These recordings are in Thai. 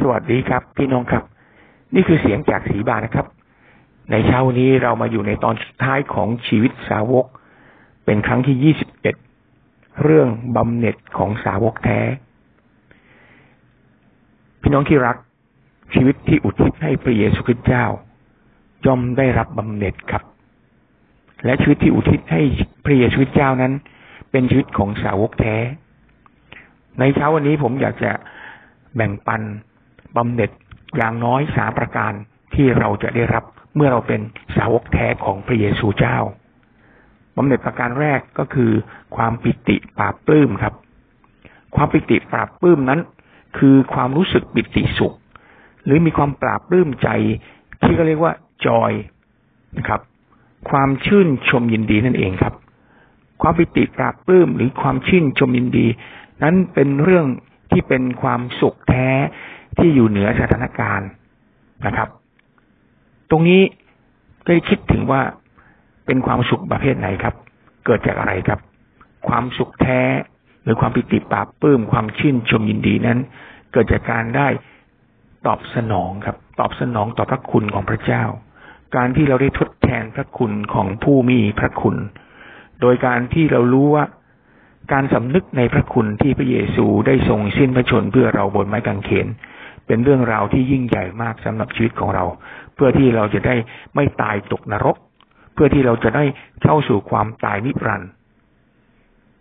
สวัสดีครับ พี่น้องครับ นี่คือเสียงจากสีบานะครับ ในเช้านี้เรามาอยู่ในตอนสุดท้ายของชีวิตสาวก เป็นครั้งที่ยี่สิบเอ็ดเรื่องบำเหน็จของสาวกแท้ พี่น้องที่รัก ชีวิตที่อุทิศให้พระเยซูคริสต์เจ้าย่อมได้รับบำเหน็จครับ และชีวิตที่อุทิศให้พระเยซูคริสต์เจ้านั้น เป็นชีวิตของสาวกแท้ ในเช้าวันนี้ผมอยากจะแบ่งปัน บำเหน็จอย่างน้อยสามประการที่เราจะได้รับเมื่อเราเป็นสาวกแท้ของพระเยซูเจ้าบำเหน็จประการแรกก็คือ ความปิติปราบปลื้มครับ ความปิติปราบปลื้มนั้น คือความรู้สึกปิติสุข หรือมีความปราบปลื้มใจ ที่ก็เรียกว่าจอยนะครับ ความชื่นชมยินดีนั่นเองครับ ความปิติปราบปลื้มหรือความชื่นชมยินดี นั้นเป็นเรื่องที่เป็นความสุขแท้ ที่อยู่เหนือสถานการณ์นะครับ ตรงนี้ก็คิดถึงว่าเป็นความสุขประเภทไหนครับ เกิดจากอะไรครับ ความสุขแท้หรือความปิติปราบปลื้มความชื่นชมยินดีนั้น เกิดจากการได้ตอบสนองครับ ตอบสนองต่อพระคุณของพระเจ้า การที่เราได้ทดแทนพระคุณของผู้มีพระคุณ โดยการที่เรารู้ว่าการสำนึกในพระคุณที่พระเยซูได้ทรงสิ้นพระชนเพื่อเราบนไม้กางเขน เป็นเรื่องราวที่ยิ่งใหญ่มากสำหรับชีวิตของเรา เพื่อที่เราจะได้ไม่ตายตกนรก เพื่อที่เราจะได้เข้าสู่ความตายนิรันดร์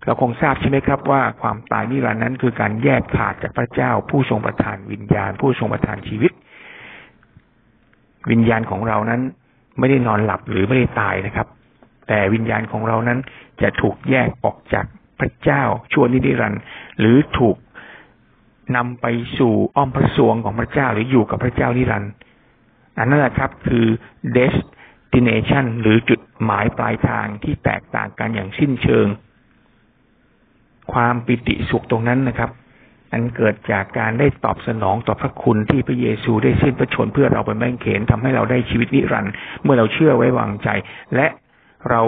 เราคงทราบใช่ไหมครับว่าความตายนิรันดร์นั้นคือการแยกขาดจากพระเจ้า ผู้ทรงประทานวิญญาณ ผู้ทรงประทานชีวิต วิญญาณของเรานั้นไม่ได้นอนหลับหรือไม่ได้ตายนะครับ แต่วิญญาณของเรานั้นจะถูกแยกออกจากพระเจ้าชั่วนิรันดร์หรือถูก นำไปสู่อ้อมพระทรวงของพระเจ้าหรืออยู่กับพระเจ้านิรันดร์อันนั้นแหละครับคือ destination หรือจุดหมายปลายทางที่แตกต่างกันอย่างสิ้นเชิง ความปิติสุขตรงนั้นนะครับ อันเกิดจากการได้ตอบสนองต่อพระคุณที่พระเยซูได้สิ้นพระชนม์เพื่อเราเป็นแม่งเขนทำให้เราได้ชีวิตนิรันดร์เมื่อเราเชื่อไว้วางใจ และเรา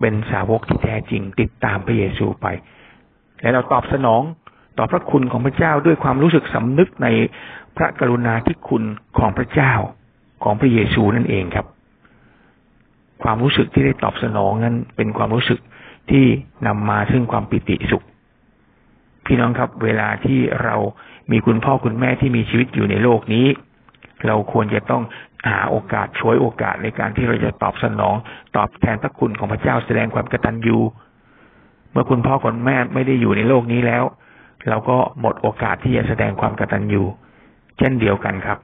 เป็นสาวกที่แท้จริงติดตามพระเยซูไป และเราตอบสนอง ต่อพระคุณของพระเจ้าด้วยความรู้สึกสำนึกในพระกรุณาธิคุณของพระเจ้าของพระเยซูนั่นเองครับ ความรู้สึกที่ได้ตอบสนองนั้นเป็นความรู้สึกที่นำมาซึ่งความปิติสุข พี่น้องครับ เวลาที่เรามีคุณพ่อคุณแม่ที่มีชีวิตอยู่ในโลกนี้ เราควรจะต้องหาโอกาสช่วยโอกาสในการที่เราจะตอบสนอง ตอบแทนพระคุณของพระเจ้าแสดงความกตัญญูเมื่อคุณพ่อคุณแม่ไม่ได้อยู่ในโลกนี้แล้ว เราก็หมดโอกาสที่จะแสดงความกตัญญูเช่นเดียวกันครับ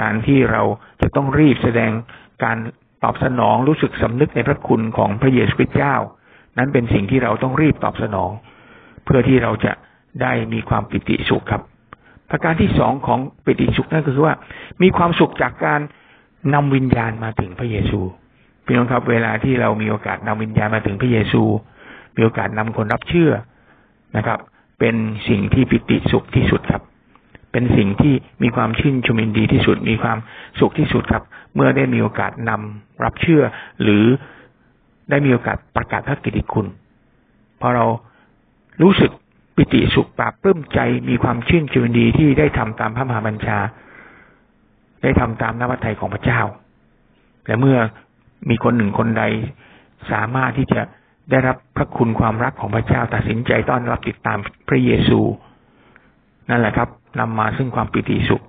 การที่เราจะต้องรีบแสดงการตอบสนองรู้สึกสำนึกในพระคุณของพระเยซูคริสต์เจ้า นั้นเป็นสิ่งที่เราต้องรีบตอบสนอง เพื่อที่เราจะได้มีความปิติสุขครับ ประการที่สองของปิติสุขนั่นก็คือว่า มีความสุขจากการนำวิญญาณมาถึงพระเยซูพี่น้องครับ เวลาที่เรามีโอกาสนำวิญญาณมาถึงพระเยซู มีโอกาสนำคนรับเชื่อนะครับ เป็นสิ่งที่ปิติสุขที่สุดครับ เป็นสิ่งที่มีความชื่นชมินดีที่สุด มีความสุขที่สุดครับ เมื่อได้มีโอกาสนำรับเชื่อ หรือได้มีโอกาสประกาศพระกิติคุณ พอเรารู้สึกปิติสุขปราบปลื้มใจมีความชื่นชมินดีที่ได้ทำตามพระมหาบัญชา ได้ทำตามนวัตไทยของพระเจ้าและเมื่อมีคนหนึ่งคนใดสามารถที่จะ ได้รับพระคุณความรักของพระเจ้าตัดสินใจต้อนรับติดตามพระเยซู นั่นแหละครับนำมาซึ่งความปิติสุข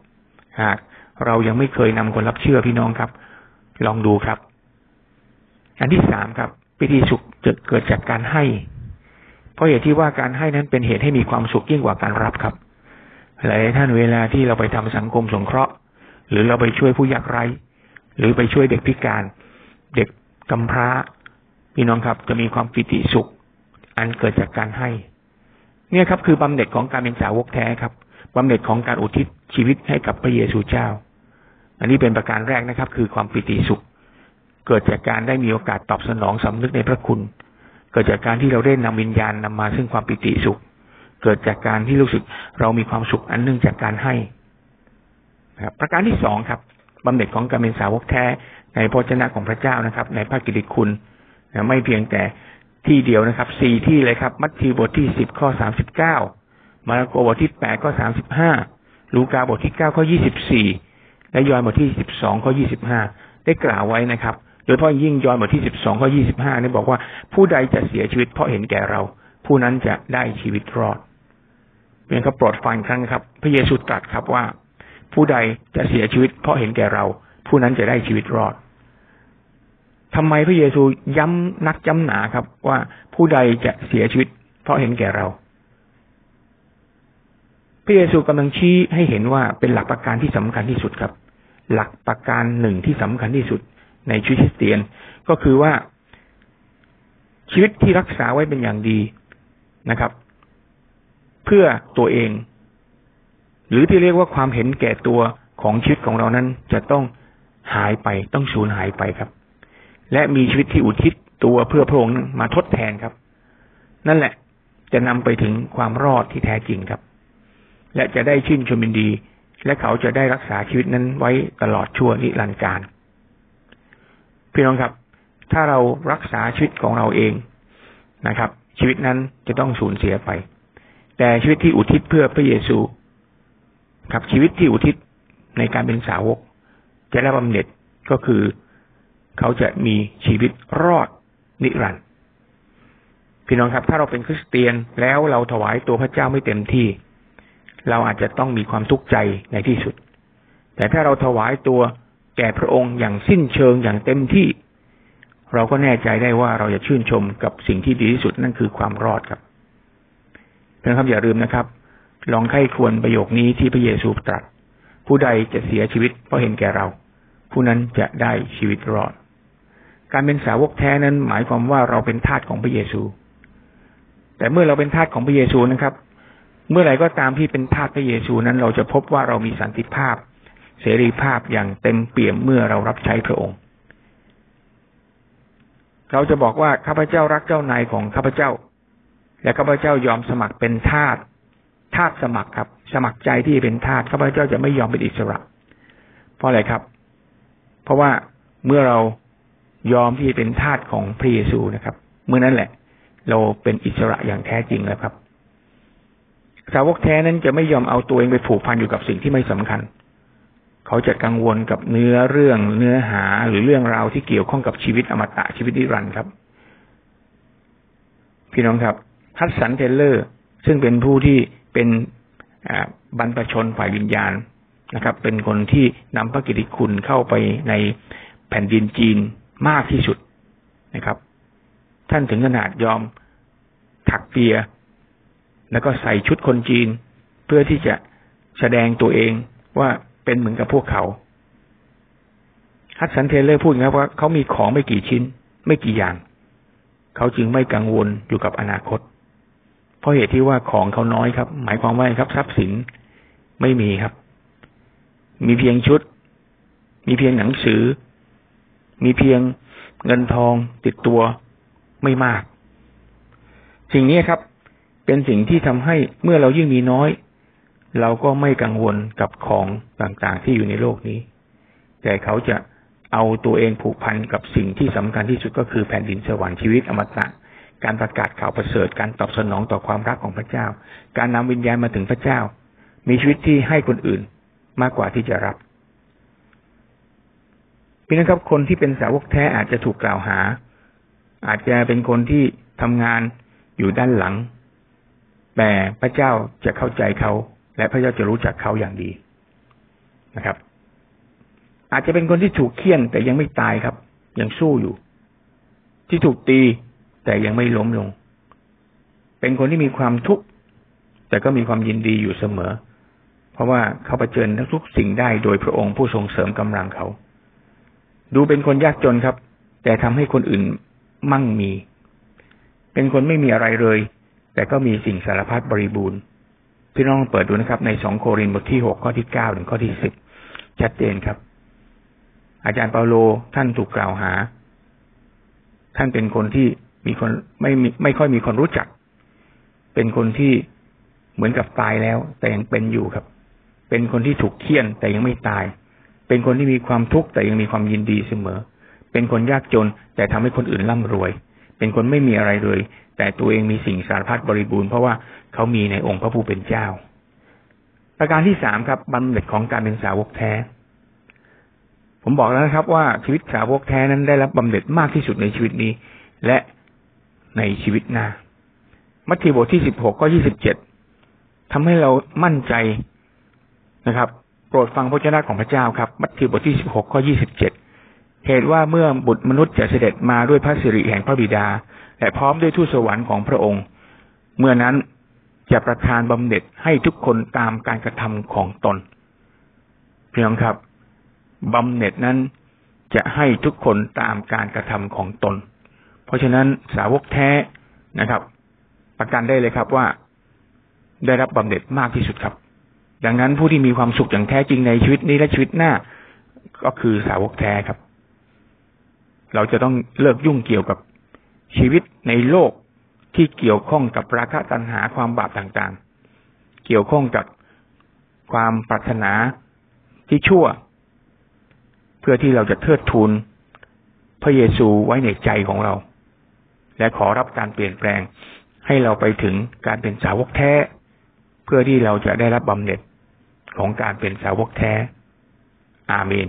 หากเรายังไม่เคยนำคนรับเชื่อพี่น้องครับ ลองดูครับ อันที่สามครับ ปิติสุขจะเกิดจากการให้ เพราะเหตุที่ว่าการให้นั้นเป็นเหตุให้มีความสุขยิ่งกว่าการรับครับ หลายท่านเวลาที่เราไปทำสังคมสงเคราะห์ หรือเราไปช่วยผู้ยากไร้ หรือไปช่วยเด็กพิการ เด็กกำพร้า พี่น้องครับ จะมีความปิติสุข อันเกิดจากการให้ เนี่ยครับ คือบำเหน็จของการเป็นสาวกแท้ครับบำเหน็จของการอุทิศชีวิตให้กับพระเยซูเจ้า อันนี้เป็นประการแรกนะครับ คือความปิติสุข เกิดจากการได้มีโอกาสตอบสนองสำนึกในพระคุณ เกิดจากการที่เราได้นำวิญญาณนำมาซึ่งความปิติสุข เกิดจากการที่รู้สึกเรามีความสุขอันเนื่องจากการให้ครับประการที่สองครับบำเหน็จของการเป็นสาวกแท้ในพระเจ้าของพระเจ้านะครับ ในพระกิติคุณ ไม่เพียงแต่ที่เดียวนะครับสี่ที่เลยครับ มัทธิวบทที่สิบข้อสามสิบเก้ามาระโกบทที่แปดข้อสามสิบห้าลูกาบทที่เก้าข้อยี่สิบสี่และยอห์นบทที่สิบสองข้อยี่สิบห้าได้กล่าวไว้นะครับ โดยเฉพาะยิ่งยอห์นบทที่สิบสองข้อยี่สิบห้านี่บอกว่าผู้ใดจะเสียชีวิตเพราะเห็นแก่เรา ผู้นั้นจะได้ชีวิตรอดเป็นครับโปรดฟังครั้งครับ พระเยซูตรัสครับว่า ผู้ใดจะเสียชีวิตเพราะเห็นแก่เรา ผู้นั้นจะได้ชีวิตรอด ทำไมพระเยซูย้ำนักย้ำหนาครับ ว่าผู้ใดจะเสียชีวิต เพราะเห็นแก่เรา พระเยซูกำลังชี้ให้เห็นว่าเป็นหลักประการที่สำคัญที่สุดครับ หลักประการหนึ่งที่สำคัญที่สุดในชีวิตคริสเตียน ก็คือว่า ชีวิตที่รักษาไว้เป็นอย่างดีนะครับ เพื่อตัวเอง หรือที่เรียกว่าความเห็นแก่ตัวของชีวิตของเรานั้นจะต้องหายไปต้องสูญหายไปครับ และมีชีวิตที่อุทิศตัวเพื่อพระองค์มาทดแทนครับ นั่นแหละจะนำไปถึงความรอดที่แท้จริงครับ และจะได้ชื่นชมยินดี และเขาจะได้รักษาชีวิตนั้นไว้ตลอดชั่วนิรันดร์การพี่น้องครับ ถ้าเรารักษาชีวิตของเราเองนะครับ ชีวิตนั้นจะต้องสูญเสียไป แต่ชีวิตที่อุทิศเพื่อพระเยซูครับชีวิตที่อุทิศในการเป็นสาวก จะได้บำเหน็จก็คือ เขาจะมีชีวิตรอดนิรันดร์พี่น้องครับ ถ้าเราเป็นคริสเตียนแล้วเราถวายตัวพระเจ้าไม่เต็มที่ เราอาจจะต้องมีความทุกข์ใจในที่สุด แต่ถ้าเราถวายตัวแก่พระองค์อย่างสิ้นเชิงอย่างเต็มที่ เราก็แน่ใจได้ว่าเราจะชื่นชมกับสิ่งที่ดีที่สุดนั่นคือความรอดครับเพื่อนครับอย่าลืมนะครับ ลองไข้ควรประโยคนี้ที่พระเยซูตรัส ผู้ใดจะเสียชีวิตเพราะเห็นแก่เรา ผู้นั้นจะได้ชีวิตรอด การเป็นสาวกแท้นั้น หมายความว่าเราเป็นทาสของพระเยซู แต่เมื่อเราเป็นทาสของพระเยซูนะครับ เมื่อไหร่ก็ตามที่เป็นทาสพระเยซูนั้น เราจะพบว่าเรามีสันติภาพ เสรีภาพอย่างเต็มเปี่ยมเมื่อเรารับใช้พระองค์ เราจะบอกว่าข้าพเจ้ารักเจ้านายของข้าพเจ้า และข้าพเจ้ายอมสมัครเป็นทาสทาสสมัครครับ สมัครใจที่เป็นทาสข้าพเจ้าจะไม่ยอมเป็นอิสระ เพราะอะไรครับ เพราะว่าเมื่อเรา ยอมที่เป็นทาสของพระเยซูนะครับ เมื่อนั้นแหละ เราเป็นอิสระอย่างแท้จริงแล้วครับ สาวกแท้นั้นจะไม่ยอมเอาตัวเองไปผูกพันอยู่กับสิ่งที่ไม่สำคัญ เขาจะกังวลกับเนื้อเรื่องเนื้อหาหรือเรื่องราวที่เกี่ยวข้องกับชีวิตอมตะชีวิตนิรันดร์ครับ พี่น้องครับฮัตสันเทเลอร์ ซึ่งเป็นผู้ที่เป็นบรรพชนฝ่ายวิญญาณนะครับ เป็นคนที่นำพระกิติคุณเข้าไปในแผ่นดินจีน มากที่สุดนะครับ ท่านถึงขนาดยอมถักเปีย แล้วก็ใส่ชุดคนจีน เพื่อที่จะแสดงตัวเองว่าเป็นเหมือนกับพวกเขาฮัตสันเทเลอร์พูดครับว่าเขามีของไม่กี่ชิ้น ไม่กี่อย่าง เขาจึงไม่กังวลอยู่กับอนาคต เพราะเหตุที่ว่าของเขาน้อยครับ หมายความว่าครับ ทรัพย์สินไม่มีครับ มีเพียงชุด มีเพียงหนังสือ มีเพียงเงินทองติดตัวไม่มาก สิ่งนี้ครับ เป็นสิ่งที่ทำให้เมื่อเรายิ่งมีน้อย เราก็ไม่กังวลกับของต่างๆที่อยู่ในโลกนี้ แต่เขาจะเอาตัวเองผูกพันกับสิ่งที่สำคัญที่สุดก็คือแผ่นดินสวรรค์ชีวิตอมตะการประกาศข่าวประเสริฐการตอบสนองต่อความรักของพระเจ้า การนำวิญญาณมาถึงพระเจ้า มีชีวิตที่ให้คนอื่นมากกว่าที่จะรับ พี่นะครับ คนที่เป็นสาวกแท้อาจจะถูกกล่าวหา อาจจะเป็นคนที่ทำงานอยู่ด้านหลัง แต่พระเจ้าจะเข้าใจเขา และพระเจ้าจะรู้จักเขาอย่างดีนะครับ อาจจะเป็นคนที่ถูกเคี่ยนแต่ยังไม่ตายครับ ยังสู้อยู่ ที่ถูกตีแต่ยังไม่ล้มลง เป็นคนที่มีความทุกข์แต่ก็มีความยินดีอยู่เสมอ เพราะว่าเขาเผชิญทุกสิ่งได้โดยพระองค์ผู้ทรงเสริมกำลังเขา ดูเป็นคนยากจนครับ แต่ทำให้คนอื่นมั่งมี เป็นคนไม่มีอะไรเลย แต่ก็มีสิ่งสารพัดบริบูรณ์ พี่น้องเปิดดูนะครับ ในสองโครินธ์บทที่หกข้อที่เก้าถึงข้อที่สิบชัดเจนครับ อาจารย์เปาโลท่านถูกกล่าวหา ท่านเป็นคนที่มีคนไม่ไม่ค่อยมีคนรู้จัก เป็นคนที่เหมือนกับตายแล้ว แต่ยังเป็นอยู่ครับ เป็นคนที่ถูกเคี่ยนแต่ยังไม่ตาย เป็นคนที่มีความทุกข์แต่ยังมีความยินดีเสมอ เป็นคนยากจนแต่ทำให้คนอื่นร่ำรวย เป็นคนไม่มีอะไรเลย แต่ตัวเองมีสิ่งสารพัดบริบูรณ์เพราะว่าเขามีในองค์พระผู้เป็นเจ้า ประการที่สามครับบำเหน็จของการเป็นสาวกแท้ ผมบอกแล้วนะครับ ว่าชีวิตสาวกแท้นั้นได้รับบำเหน็จมากที่สุดในชีวิตนี้ และในชีวิตหน้า มัทธิวบทที่สิบหกก็ยี่สิบเจ็ดทำให้เรามั่นใจนะครับ โปรดฟังพระเจ้าของพระเจ้าครับ มัทธิวบทที่สิบหกข้อยี่สิบเจ็ดเหตุว่าเมื่อบุตรมนุษย์จะเสด็จมาด้วยพระสิริแห่งพระบิดา และพร้อมด้วยทูตสวรรค์ของพระองค์ เมื่อนั้นจะประทานบำเหน็จให้ทุกคนตามการกระทำของตนเพียงครับบำเหน็จนั้นจะให้ทุกคนตามการกระทำของตน เพราะฉะนั้นสาวกแท้นะครับ ประกันได้เลยครับว่า ได้รับบำเหน็จมากที่สุดครับ ดังนั้นผู้ที่มีความสุขอย่างแท้จริงในชีวิตนี้และชีวิตหน้า ก็คือสาวกแท้ครับ เราจะต้องเลิกยุ่งเกี่ยวกับชีวิตในโลกที่เกี่ยวข้องกับราคะตัณหาความบาปต่างๆ เกี่ยวข้องกับความปรารถนาที่ชั่ว เพื่อที่เราจะเทิดทูนพระเยซูไว้ในใจของเรา และขอรับการเปลี่ยนแปลงให้เราไปถึงการเป็นสาวกแท้ เพื่อที่เราจะได้รับบำเหน็จ ของการเป็นสาวกแท้ อาเมน